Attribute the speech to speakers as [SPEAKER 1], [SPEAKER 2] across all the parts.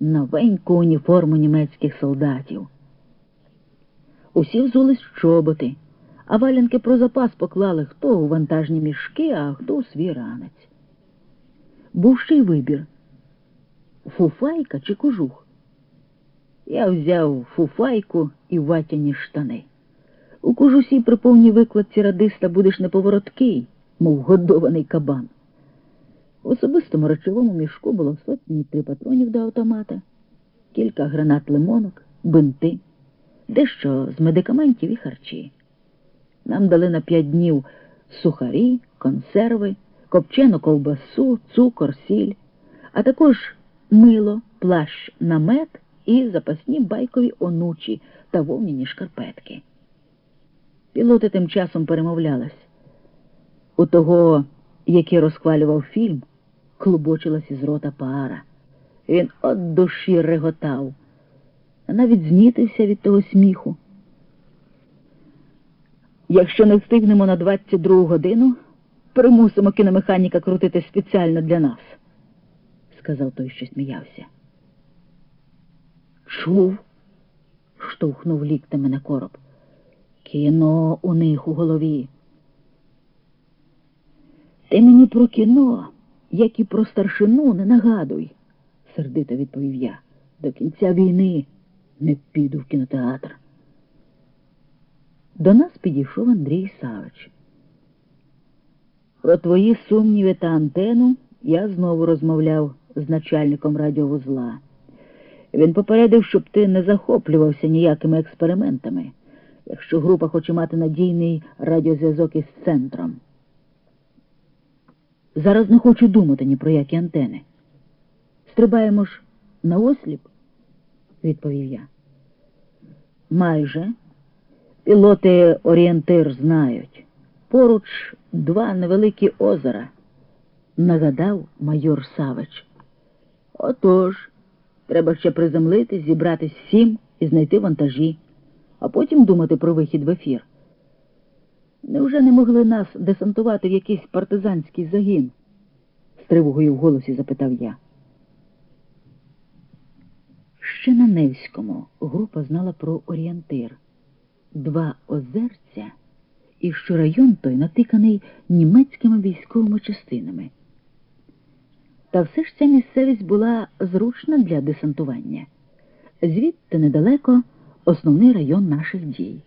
[SPEAKER 1] новеньку уніформу німецьких солдатів. Усі взулись чоботи, а валянки про запас поклали хто у вантажні мішки, а хто у свій ранець. Був ще й вибір фуфайка чи кожух. Я взяв фуфайку і ватяні штани. У кожусі при повній викладці радиста будеш неповороткий, мов годований кабан. В особистому речовому мішку було сотні три патронів до автомата, кілька гранат лимонок, бинти, дещо з медикаментів і харчі. Нам дали на п'ять днів сухарі, консерви, копчену ковбасу, цукор, сіль, а також мило, плащ, намет і запасні байкові онучі та вовняні шкарпетки. Пілоти тим часом перемовлялись. У того, який розхвалював фільм, клубочилась із рота пара. Він от душі реготав, навіть знітився від того сміху. Якщо не встигнемо на 22 годину, примусимо кіномеханіка крутити спеціально для нас, сказав той, що сміявся. Чув, штовхнув ліктем мене короб. Кіно у них у голові. Ти мені про кіно, як і про старшину, не нагадуй, сердито відповів я. До кінця війни не піду в кінотеатр. До нас підійшов Андрій Савич. Про твої сумніви та антену я знову розмовляв з начальником радіовузла. Він попередив, щоб ти не захоплювався ніякими експериментами, якщо група хоче мати надійний радіозв'язок із центром. Зараз не хочу думати ні про які антени. Стрибаємо ж на осліп, відповів я. Майже. Пілоти орієнтир знають. Поруч два невеликі озера, нагадав майор Савич. Отож, треба ще приземлитись, зібратись всім і знайти вантажі, а потім думати про вихід в ефір. Невже не могли нас десантувати в якийсь партизанський загін? з тривогою в голосі запитав я. Ще на Невському група знала про орієнтир. Два озерця, і що район той натиканий німецькими військовими частинами. Та все ж ця місцевість була зручна для десантування. Звідти недалеко основний район наших дій.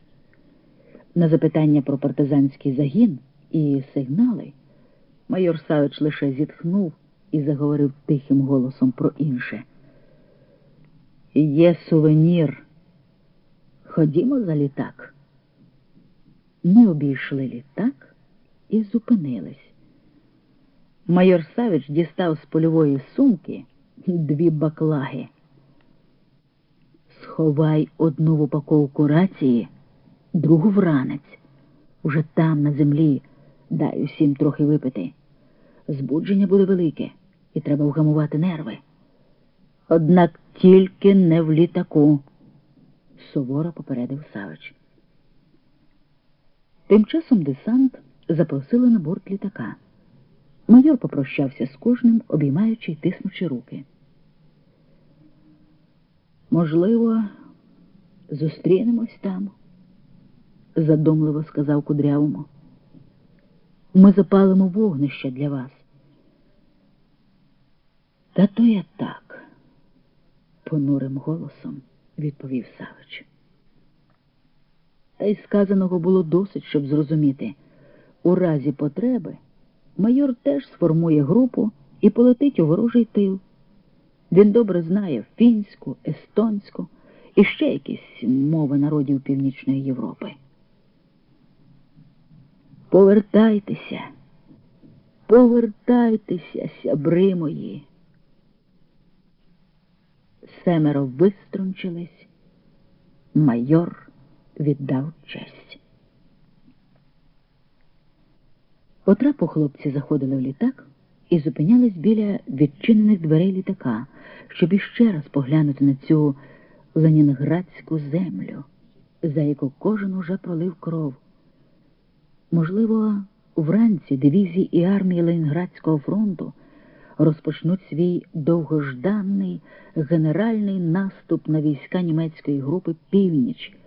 [SPEAKER 1] На запитання про партизанський загін і сигнали майор Савич лише зітхнув і заговорив тихим голосом про інше. Є сувенір. Ходімо за літак. Ми обійшли літак і зупинились. Майор Савич дістав з польової сумки дві баклаги. Сховай одну в упаковку рації, другу в ранець. Уже там, на землі, дай усім трохи випити. Збудження буде велике, і треба вгамувати нерви. Однак тільки не в літаку, суворо попередив Савич. Тим часом десант запросили на борт літака. Майор попрощався з кожним, обіймаючи й тиснучи руки. Можливо, зустрінемось там, задумливо сказав кудрявому. Ми запалимо вогнище для вас. Та то я так, понурим голосом відповів Савич. Та й сказаного було досить, щоб зрозуміти. У разі потреби майор теж сформує групу і полетить у ворожий тил. Він добре знає фінську, естонську і ще якісь мови народів Північної Європи. Повертайтеся, повертайтеся, сябри мої. Семеро виструнчились, майор віддав честь. Потрапу хлопці заходили в літак і зупинялись біля відчинених дверей літака, щоб іще раз поглянути на цю ленінградську землю, за яку кожен уже пролив кров. Можливо, вранці дивізії і армії Ленінградського фронту розпочнуть свій довгожданий генеральний наступ на війська німецької групи Північ.